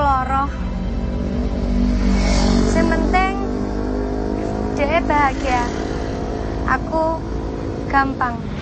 loro. Yang penting dia bahagia. Aku gampang.